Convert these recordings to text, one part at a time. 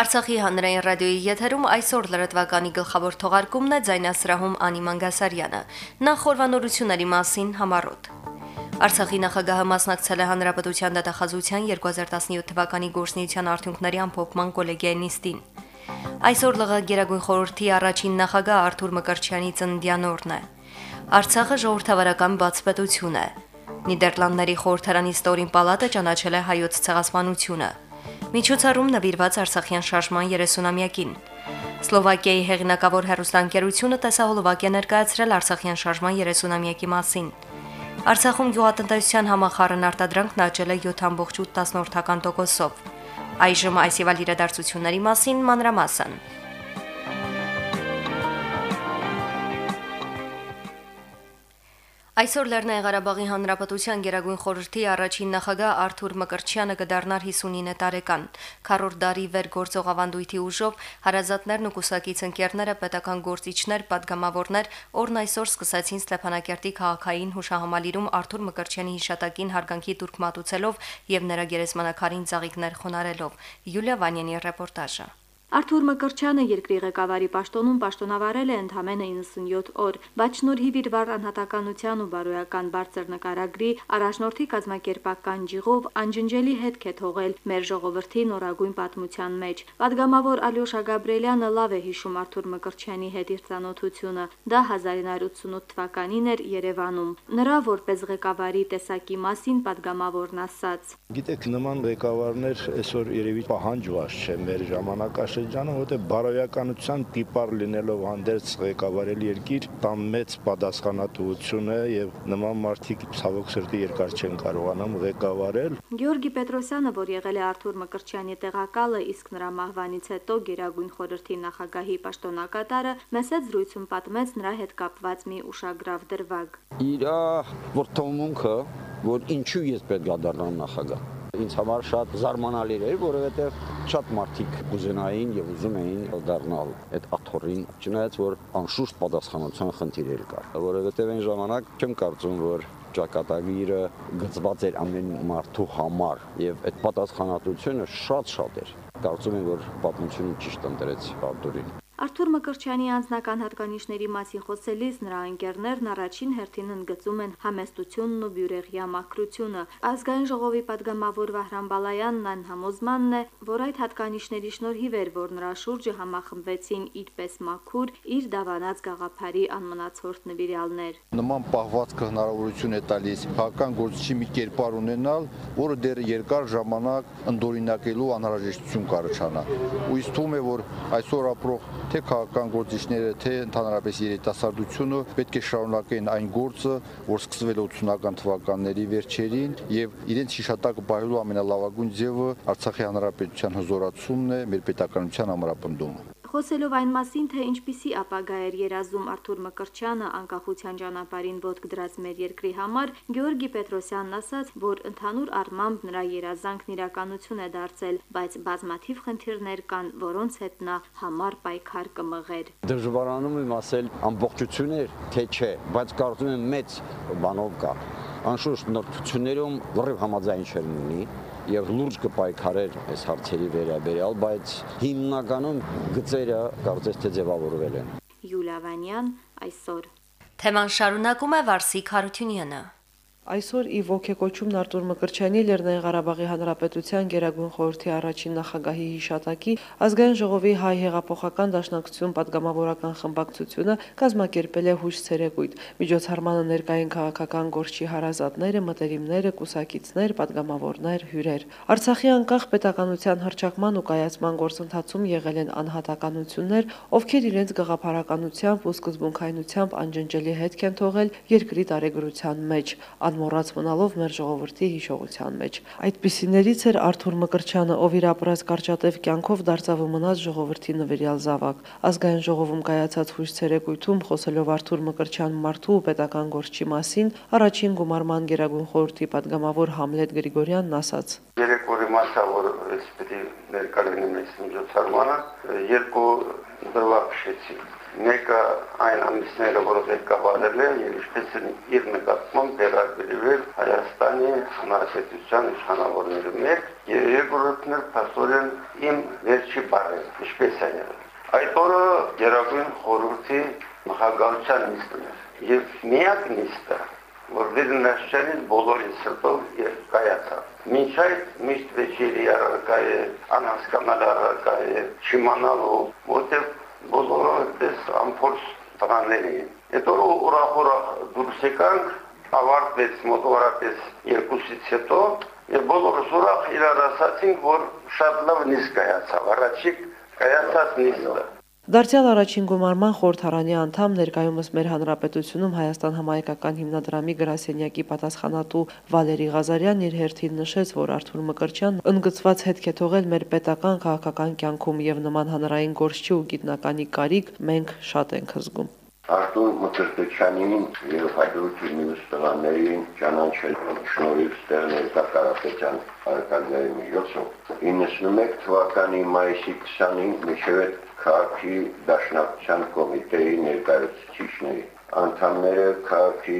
Արցախի հանրային ռադիոյի եթերում այսօր լրատվականի գլխավոր թողարկումն է ձայնասրահում Անի Մանգասարյանը։ Նախ խորվանորությունների մասին համառոտ։ Արցախի նախագահը մասնակցել է Հանրապետության դատախազության 2017 թվականի գործնեության արդյունքների ամփոփման կոլեգիայի նիստին։ Այսօր ԼՂ Գերագույն խորհրդի առաջին նախագահ Արթուր Մկրտչյանի ծննդյան օրն է։ Արցախը ժողովրդավարական բացպետություն է։ Նիդերլանդների խորհրդարանի ստորին պալատը ճանաչել է հայոց ցեղասպանությունը։ Միջոցառում նվիրված Արցախյան շարժման 30-ամյակին։ Սլովակիայի հեղինակավոր հերոստանգերությունը տեսահոլովակ է ներկայացրել Արցախյան շարժման 30-ամյակի մասին։ Արցախում գյուղատնտեսության համախառն արտադրանքն աճել է 7.8%-ով։ Այժմ այս եւ այլ իրադարձությունների մասին մանրամասն։ Այսօր Լեռնային Ղարաբաղի Հանրապետության Գերագույն խորհրդի առաջին նախագահ Արթուր Մկրտչյանը կդառնար 59 տարեկան։ Քառորդ դարի վեր գործող ավանդույթի ուժով հարազատներն ու կուսակից ընկերները, պետական գործիչներ, падգամավորներ օրն այսօր սկսեցին Ստեփանակերտի քաղաքային հուշահամալիրում Արթուր Մկրտչյանի հիշատակին հարգանքի դուրք մատուցելով եւ նրա գերեզմանակարին ծաղիկներ խոնարելով։ Յուլիա Վանյանի ռեպորտաժը։ Արթուր Մկրչյանը երկրի ղեկավարի պաշտոնում պաշտոնավարել է ընդամենը 97 օր, բայց շնորհիվ իր վառ անհատականության ու բարոյական բարձր նկարագրի առաջնորդի կազմակերպական ջիղով անջնջելի հետք է թողել մեր ժողովրդի նորագույն պատմության մեջ։ Պատգամավոր Ալյոշա Գաբրելյանը լավ է հիշում Արթուր Մկրչյանի հետ իր ծանոթությունը։ Դա 1988 թվականին էր Երևանում։ Նրա որպես ղեկավարի տեսակի մասին պատգամավորն ասաց. Գիտեք, նման ղեկավարներ այսօր երևի պահանջված չէ մեր ժամանակաշրջանում շրջանում, որտեղ բարոյականության տիպար լինելով հանդերձ ղեկավարել երկիր, տա մեծ պատասխանատվություն է եւ նման մարդիկ ցավոք սրտի երկար չեն կարողանում ղեկավարել։ Գյորգի Պետրոսյանը, որ եղել է Արթուր Մկրտչյանի տեղակալը, իսկ նրա մահվանից հետո Գերագույն խորհրդի նախագահի պաշտոնակատարը մեծ զրույցում պատմեց նրա հետ կապված մի ուշագրավ դրվագ։ Իրա որթոմունքը, որ ինչու ես պետք է դառնամ նախագահ ինձ համար շատ զարմանալի էր, որովհետև շատ մարդիկ կուզենային եւ ուզում էին դառնալ այդ աթորին, չնայած որ անշուշտ պատասխանատվության խնդիր էր կար, որովհետև այն ժամանակ չեմ կարծում, որ ճակատագիրը գծված էր ամեն մարդու համար եւ այդ պատասխանատվությունը շատ-շատ էր։ Կարծում եմ, որ պատմությունը ճիշտ ընտրեց Արտուրին։ Արթուր Մկրչյանի անձնական հատկանիշների մասին խոսելիս նրա ընկերներն առաջին հերթին ընդգծում են համեստությունն ու բյուրեղյա մակրությունը։ Ազգային ժողովի падգամավոր Վահրամ Բալայանն այն համոզմանն է, որ այդ հատկանիշների շնորհիվ էր, որ նրա շուրջը համախմբվեցին իրպես մաքուր, իր դավանած գաղափարի անմնացորդ նվիրյալներ։ Նման պահվածքը հնարավորություն է տալիս հական գործչի մի կերպար ունենալ, որը դեռ երկար ժամանակ ընդօրինակելու անհրաժեշտություն կառաջանա։ Ու իսկ թվում է, որ այսօր ապրող թե քաղաքական գործիչները, թե ընդհանրապես երիտասարդությունը պետք է շարունակեն այն գործը, որ սկսվել է 80-ական թվականների վերջերին եւ իրենց հիշատակը պահելու ամենալավագույն ձևը Արցախի հանրապետության հզորացումն է, մեր պետականության ամրապնդումը։ Խոսելով այն մասին, թե ինչպիսի ապագա էր երազում Արթուր Մկրչյանը անկախության ճանապարհին ոտք դրած մեր երկրի համար, Գեորգի Պետրոսյանն ասաց, որ ընդհանուր առմամբ նրա երազանքն իրականություն է դարձել, բայց բազմաթիվ խնդիրներ կան, որոնց հետ նա համար պայքար կմղեր։ Դժվարանում եմ ասել ամբողջություն էր, թե չէ, բայց կարծում եմ մեծ բանով կա անշուշտ նորություններում լրիվ համաձայն չեն ունի եւ լուրջ կպայքարեր այս հարցերի վերաբերյալ, բայց հիմնականում գծերը կարծես թե ձևավորվել են։ Յուլիա Վանյան այսօր Թեման շարունակում է Վարսիկ Հարությունյանը։ Այսօր ի ոգեկոչումն Արտուր Մկրչյանի Լեռնային Ղարաբաղի Հանրապետության Գերագույն խորհրդի առաջին նախագահի հիշատակի ազգային ժողովի հայ հեղափոխական դաշնակցություն падգամավորական խմբակցությունը կազմակերպել է հույս ցերեկույթ։ Միջոցառմանը ներկային քաղաքական գործի հարազատները, մտերիմները, կուսակիցներ, падգամավորներ, հյուրեր։ Արցախի անկախ պետականության հրճակման ու կայացման գործընթացում եղել են անհատականություններ, ովքեր իրենց գաղափարականությամբ ու սկզբունքայնությամբ անջնջելի հետք են թողել երկրի տարեգրության մեջ։ Ան մոռաց մնալով մեր ժողովրդի հիշողության մեջ։ Այդպիսիներից էր Արթուր Մկրչյանը, ով իր ապրած կարճատև կյանքով դարձավ ու մնաց ժողովրդի նվիրյալ զավակ։ Ազգային ժողովում կայացած հույս ցերեկույթում խոսելով Արթուր Մկրչյան մարդու ու պետական գործչի մասին, առաջին գումարման գերագույն խորհրդի падգամավոր Համլետ Գրիգորյանն ասաց. Երեք օրի մասա, որ էս պիտի ներկա լինի մեծ միջոցառմանը, երկու դրվագ շեցի մեկը այն ամիսները, որ ղեկավարել է եւ ինչպես իր նկատմամբ դերակերվել Հայաստանի Հանրապետության իշխանավորների մեջ եւ երկրորդն էլ փաստորեն իմ վերջի բառը ինչպես է եղել այդ օրը Գերագույն խորհրդի նախագահության նիստն էր եւ միակ նիստը որ վերնաշչանին բոլորին սրտով եւ կայացավ Մինչ այդ միշտ վեճերի առարկա է, անհասկանալ առարկա է, չիմանալու, որտեղ բոլորը այդպես ամփոփ տղաներ էին։ օրը ուրախ-ուրախ դուրս եկանք, ավարտվեց մոտավորապես երկուսից հետո, եւ բոլորս ուրախ իրար ասացինք, որ շատ լավ նիստ կայացավ, առաջիկ կայացած նիստը։ Դարձյալ առաջին գումարման խորհրդարանի անդամ ներկայումս մեր հանրապետությունում Հայաստան համայնքական հիմնադրամի գրասենյակի պատասխանատու Վալերի Ղազարյանն իր հերթին նշեց, որ Արթուր Մկրտչյան ընդգծված հետք է թողել մեր պետական քաղաքական կյանքում եւ նման հանրային գործչի ու գիտնականի կարիք մենք շատ ենք հզգում։ Արտուր Մկրտչյանին եւ հայրուկի մյուս տղաներին ճանաչել շնորհիվ ստեղ ներկա Կարապետյան արկադիայի միջոցով 91 թվականի մայիսի 20-ին միջև քաղաքի դաշնակցության կոմիտեի ներկայացուցիչների անդամները քաղաքի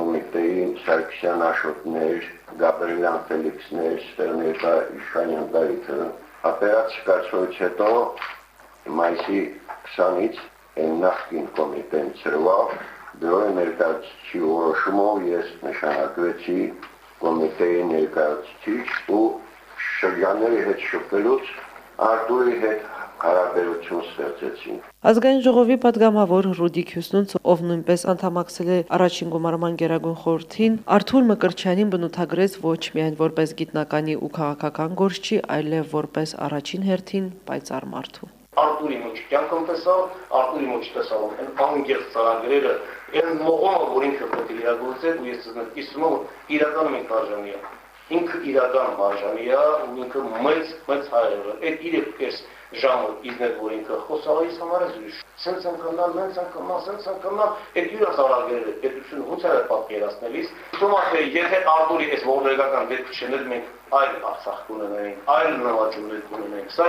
կոմիտեի Սարգսյան Աշոտներ, Գաբրիելյան Ֆելիքսներ, Ստերներկա Իշխանյան Դավիթը ապերացիա կացուց հետո մայիսի 20-ից այն նախկին կոմիտեն ծրվավ, դրոյ ներկայացուցի որոշումով ես նշանակվեցի կոմիտեի ներկայացուցիչ ու շրջանների հետ շփվելուց Արտուրի հետ հարաբերություն ստեղծեցին։ Ազգային ժողովի падգամավոր Ռուդիկ Հյուսնունց, ով նույնպես անդամակցել է առաջին գումարման գերագույն խորհրդին, Արթուր Մկրչյանին բնութագրեց ոչ միայն որպես գիտնականի ու քաղաքական գործչի, այլև որպես առաջին հերթին պայծառ մարդու։ Արտուրի ոչ կյանքում տեսավ, Արտուրի ոչ տեսավ այն անգերց ծրագրերը, այն մողոմը, որ ինքը պետք է իրագործել ու ես զգացում եմ, իրականում ենք արժանի է։ Ինքը իրական արժանի է ու ինքը մեծ մեծ հայր է։ Այդ իր էս ժամը իզներ որ ինքը խոսալիս համար է ուրիշ։ Սենց անկամալ, նենց անկամալ, սենց անկամալ, այդ յուրա ծառագերերը պետությունը ոնց է պատկերացնելիս։ Թվում է եթե Արտուրի այս ողբերգական դեպքը չներ մենք այլ Արցախ կունենայինք, այլ նվաճումներ կունենայինք։ Սա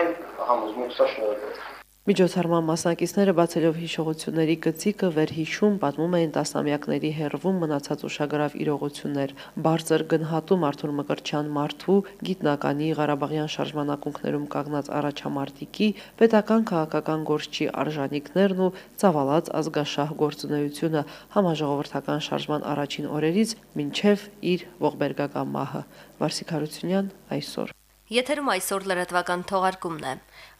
համոզմունք սա շնորհակալ Միջոցառման մասնակիցները բացելով հիշողությունների գծիկը վերհիշում պատմում էին տասնամյակների հերվում մնացած ուշագրավ իրողություններ, բարձր գնահատում Արթուր Մկրտչյան մարդու գիտնականի Ղարաբաղյան շարժմանակունքներում կանգնած առաջամարտիկի պետական քաղաքական գործչի արժանինքներն ու ցավալած ազգաշահ գործունեությունը համաժողովրդական շարժման առաջին օրերից մինչև իր ողբերգական մահը Վարսիկ Հարությունյան այսօր Եթերում այսօր լրատվական թողարկումն է։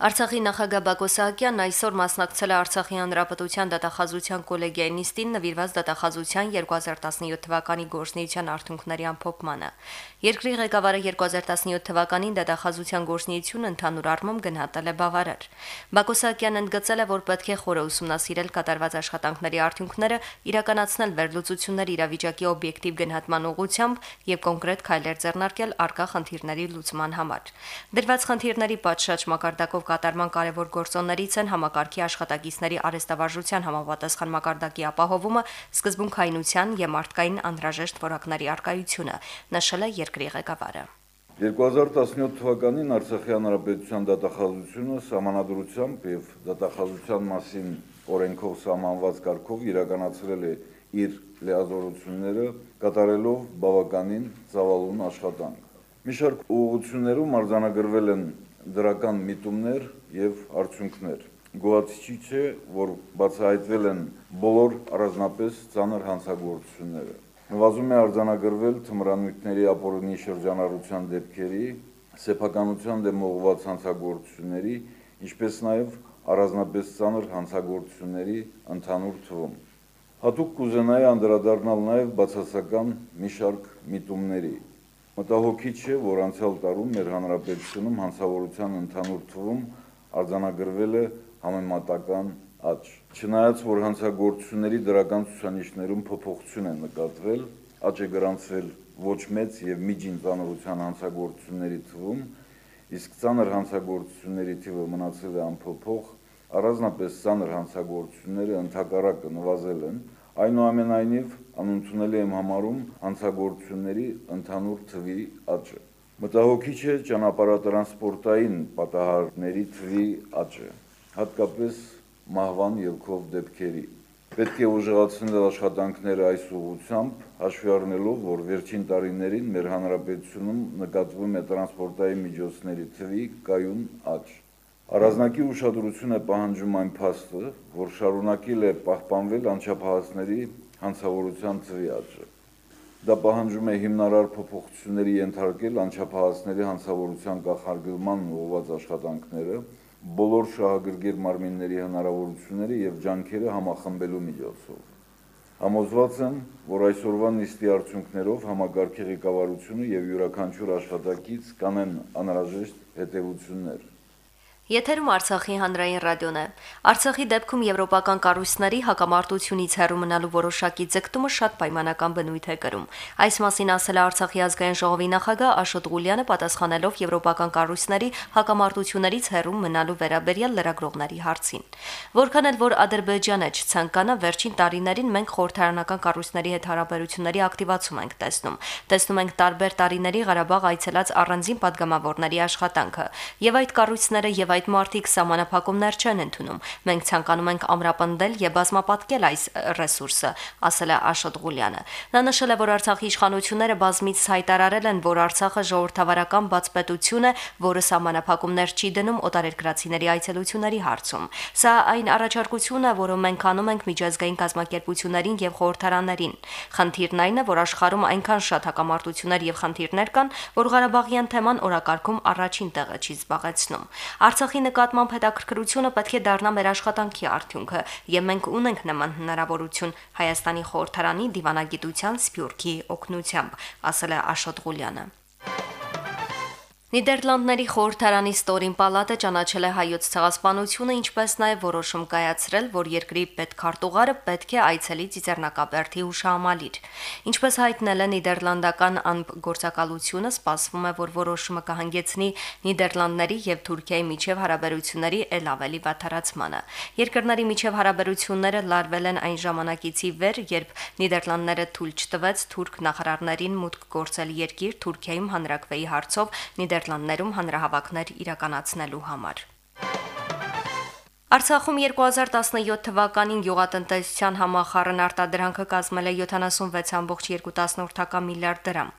Արցախի նախագահ Բակո Սահակյանն այսօր մասնակցել է Արցախի հանրապետության դատախազության կոլեգիայի նիստին նվիրված դատախազության 2017 թվականի գործնեության արդյունքների ամփոփմանը։ Երկրի ղեկավարը 2017 թվականին դատախազության գործնեությունը ընդհանուր առմամբ գնահատել է բավարար։ Բակո Սահակյանն ընդգծել է, որ պետք է խորը ուսումնասիրել կատարված աշխատանքների արդյունքները, իրականացնել վերլուծություններ իրավիճակի օբյեկտիվ գնահատման ուղղությամբ եւ կոնկրետ քայլեր ձեռնարկել արկա խնդիրների լուծման համար։ Դրված խնդիրների պատշաճ մակարդակով կատարման կարևոր գործոններից են համակարգի աշխատակիցների արեստավարժության համապատասխան մակարդակի ապահովումը, սկզբունքայնության եւ մարդկային անհրաժեշտ որակների արկայությունը, նշել է երկրի ղեկավարը։ 2017 թվականին Արցախի հանրապետության դատախազությունը համանadrությամբ եւ դատախազության մասին օրենքով սահմանված կարգով իրականացրել է իր լիազորությունները կատարելով բավականին ծավալուն աշխատանք։ Մի շարք ուղղություններում արձանագրվել են դրական միտումներ եւ արդյունքներ։ Գոհացիչ է, որ բացահայտվել են բոլոր առանձնապես ծանր հանցագործությունները։ Նվազում է արձանագրվել թմրանյութերի ապօրինի շրջանառության դեպքերի, սեփականության դեմ ուղղված հանցագործությունների, ինչպես նաև առանձնապես ծանր հանցագործությունների ընդհանուր թվում։ Հատուկ կուզենայի անդրադառնալ նաև բացասական մի շարք միտումների, Մտահոգիչ է, որ անցյալ տարում մեր հանրապետությունում հանցավորության ընդհանուր թվում արձանագրվել է համեմատական աճ։ Չնայած որ հանցագործությունների դրական ցուցանիշներում փոփոխություն է նկատվել, աճ է գրանցվել ոչ մեծ եւ միջին ծանրության հանցագործությունների թվում, իսկ ծանր հանցագործությունների թիվը մնացել է անփոփոխ, առանձնապես ծանր հանցագործությունները ընդհակառակը նվազել են, այնուամենայնիվ անընդունելի եմ համարում հանցագործությունների ընդհանուր թվի աճը։ Մտահոգիչ է ճանապարհատրանսպորտային պատահարների թվի աճը, հատկապես մահվան ելքով դեպքերի։ Պետք է ուժեղացնել աշխատանքները այս ուղղությամբ, հաշվի առնելով, որ վերջին տարիներին մեր հանրապետությունում նկատվում է տրանսպորտային միջոցների թվի կայուն աճ։ Առանձնակի ուշադրություն է պահանջում այն փաստը, որ շարունակել է պահպանվել անչափահասների հանցավորության թվի աճը։ Դա պահանջում է հիմնարար փոփոխությունների ենթարկել անչափահասների հանցավորության կանխարգելման ուղղված աշխատանքները, բոլոր շահագրգիռ մարմինների հնարավորությունները եւ ջանքերը համախմբելու միջոցով։ Համոզված եմ, որ այսօրվա նիստի արդյունքներով համագարքի ղեկավարությունը եւ յուրաքանչյուր աշխատակից կանեն անհրաժեշտ հետեւություններ։ Եթերում Արցախի հանրային ռադիոն է։ Արցախի դեպքում եվրոպական կառույցների հակամարտությունից հեռու մնալու որոշակի ձգտումը շատ պայմանական բնույթ է կրում։ Այս մասին ասել է Արցախի ազգային ժողովի նախագահ Աշոտ Ղուլյանը պատասխանելով եվրոպական կառույցների հակամարտություններից հեռու մնալու վերաբերյալ լրագրողների հարցին։ Որքան էլ որ Ադրբեջանը չցանկանա, վերջին տարիներին մենք խորհրդարանական կառույցների հետ հարաբերությունների ակտիվացում ենք տեսնում։ Տեսնում ենք տարբեր տարիների Ղարաբաղ այցելած առանձին падգամավորների աշխատանքը, եւ այդ կառույցները եւ այդ մարտիկ սահմանափակումներ չեն ընդունում։ Մենք ցանկանում ենք ամրապնդել եւ բազմապատկել այս ռեսուրսը, ասել է Աշոտ Ղուլյանը։ Նա նշել է, որ Արցախի իշխանությունները բազմից հայտարարել են, որ Արցախը ժողովրդավարական բացպետություն է, որը սահմանափակումներ չի դնում օտարերկրացիների այցելությունների հարցում։ Սա այն առաջարկությունը, որը մենք անում ենք միջազգային կազմակերպություններին եւ խորհրդարաններին։ Խնդիրն այն է, որ աշխարհում այնքան շատ հակամարտություններ եւ խնդիրներ կան, որ Ղարաբաղյան թեման օրակարգում առաջին տեղը չի զբաղեցնում։ Արցախ Արցախի նկատմամբ հետաքրքրությունը պետք է դառնա մեր աշխատանքի արդյունքը, եւ մենք ունենք նման հնարավորություն Հայաստանի խորհրդարանի դիվանագիտության սփյուռքի օգնությամբ, ասել է Աշոտ Ղուլյանը։ Նիդերլանդների խորհրդարանի Ստորին պալատը ճանաչել է հայոց ցեղասպանությունը, ինչպես նաև որոշում կայացրել, որ երկրի պետքարտուղարը պետք է այցելի Ծիծեռնակաբերդի հուշահամալիր։ Ինչպես հայտնել է Նիդերլանդական անգործակալությունը, սպասվում է, որ որոշումը կհանգեցնի Նիդերլանդների եւ Թուրքիայի միջև հարաբերությունների ել ավելի վատթարացմանը։ Երկրների միջև հարաբերությունները լարվել են այն ժամանակից ի վեր, երբ Նիդերլանդները թույլ չտվեց թուրք նախարարներին մուտք գործել երկիր Թուրքիայում հանրակրվեի հարցով Նիդեր Նիդերլանդներում հանրահավաքներ իրականացնելու համար։ Արցախում 2017 թվականին գյուղատնտեսության համախառն արտադրանքը կազմել է 76.2 միլիարդ դրամ։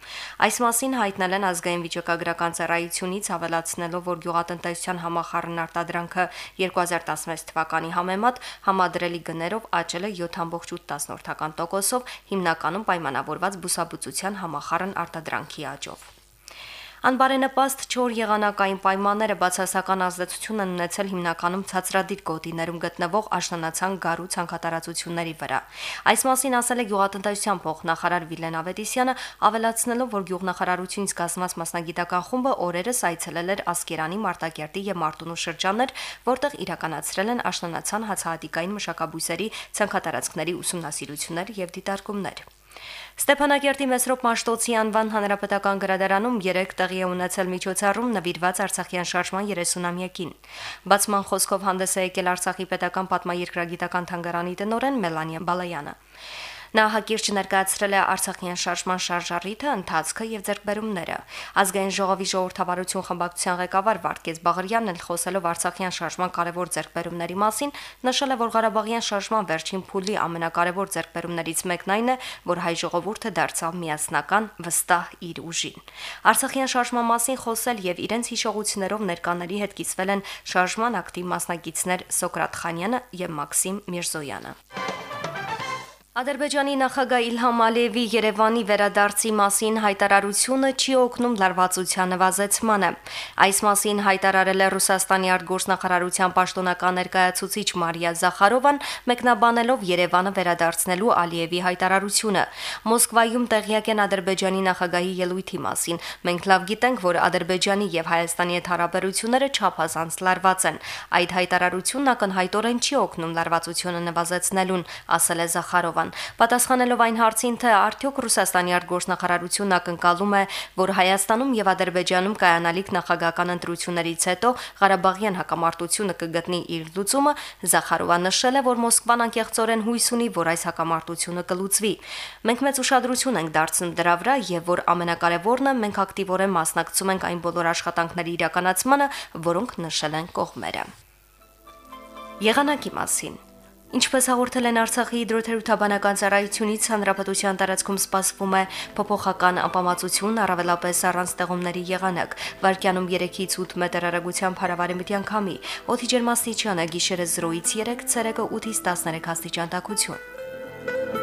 Այս մասին հայտնել են ազգային վիճակագրական ծառայությունից ավելացնելով, որ գյուղատնտեսության համախառն արտադրանքը 2016 թվականի համեմատ համադրելի գներով աճել է 7.8%-ով, հիմնականում պայմանավորված բուսաբուծության համախառն արտադրանքի աճով։ Անբարենպաստ չոր եղանակային պայմանները բացասական ազդեցություն են ունեցել հիմնականում ցածրադիր գոտիներում գտնվող աշնանացան գարու ցանկատարածությունների վրա։ Այս մասին ասել է գյուղատնտեսության փոխնախարար Վիլեն Ավետիսյանը, ավելացնելով, որ գյուղնախարարությունից կազմված մասնագիտական խումբը օրերս այցելել էր Ասկերանի, Մարտակերտի եւ Մարտունու շրջաններ, որտեղ իրականացրել են աշնանացան հացահատիկային մշակաբույսերի ցանկատարածքների ուսումնասիրություններ եւ դիտարկումներ։ Ստեփանակերտի Մեսրոպ Մաշտոցի անվան հանրապետական գրադարանում 3 տեղի է ունեցել միջոցառում նվիրված Արցախյան շարժման 30-ամյակին։ Բացման խոսքով հանդես է եկել Արցախի պետական պատմաերկրագիտական թանգարանի տնօրեն Մելանիա Բալայանը։ Նա հակիրճ ներկայացրել է Արցախյան շարժման շարժառիթը, ընթացքը եւ ձեռքբերումները։ Ազգային ժողովի ժողովրդավարություն խմբակցության ղեկավար Վարդգես Բաղարյանն էլ խոսելով Արցախյան շարժման կարևոր ձեռքբերումների մասին, նշել է, որ Ղարաբաղյան շարժման վերջին փուլի ամենակարևոր ձեռքբերումներից մեկն այն է, որ հայ ժողովուրդը դարձավ միասնական, վստահ իր ուժին։ Արցախյան շարժման մասին խոսել եւ իրենց հիշողություններով ներկաների հետ կիսվել են շարժման ակտիվ մասնակիցներ Սոկրատ Խանյանը եւ Մաքսիմ Միրզոյանը։ Ադրբեջանի նախագահ Իլհամ Ալիևի Երևանի վերադարձի մասին հայտարարությունը չի օգնում լարվածության նվազեցմանը։ Այս մասին հայտարարել է Ռուսաստանի արտգործնախարարության պաշտոնական ներկայացուցիչ Մարիա Զախարովան, մեկնաբանելով Երևանը վերադարձնելու Ալիևի հայտարարությունը։ Մոսկվայում տեղյակ են Ադրբեջանի նախագահի ելույթի մասին։ Մենք լավ գիտենք, որ Ադրբեջանի եւ Հայաստանի հետ հարաբերությունները չափազանց լարված են։ Այդ հայտարարությունն ակնհայտորեն չի օգնում լարվածությունը նվազեցնելուն, ասել է Զախարովան։ Մոսկվան։ Պատասխանելով այն հարցին, թե արդյոք Ռուսաստանի արտգործնախարարությունն ակնկալում է, որ Հայաստանում եւ Ադրբեջանում կայանալիք նախագահական ընտրություններից հետո Ղարաբաղյան հակամարտությունը կգտնի իր լուծումը, Զախարովան նշել է, որ Մոսկվան անկեղծորեն հույս ունի, որ այս հակամարտությունը կլուծվի։ Մենք մեծ ուշադրություն ենք դարձնում դրա վրա եւ որ ամենակարևորն է մենք ակտիվորեն մասնակցում ենք այն բոլոր աշխատանքների իրականացմանը, որոնք նշել են կողմերը։ Եղանակի մասին Ինչպես հաղորդել են Արցախի հիդրոթերապևտաբանական ծառայությունից, հանրապետության տարածքում սպասվում է փոփոխական անպամացություն, առավելապես առանց ստեղումների եղանակ։ Վարկյանում 3-ից 8 մետր արագությամբ հարավարեմտյան քամի։ Օդի ջերմաստիճանը գիշերը 0-ից 3, ցերեկը 8-ից 13 աստիճան տաքություն։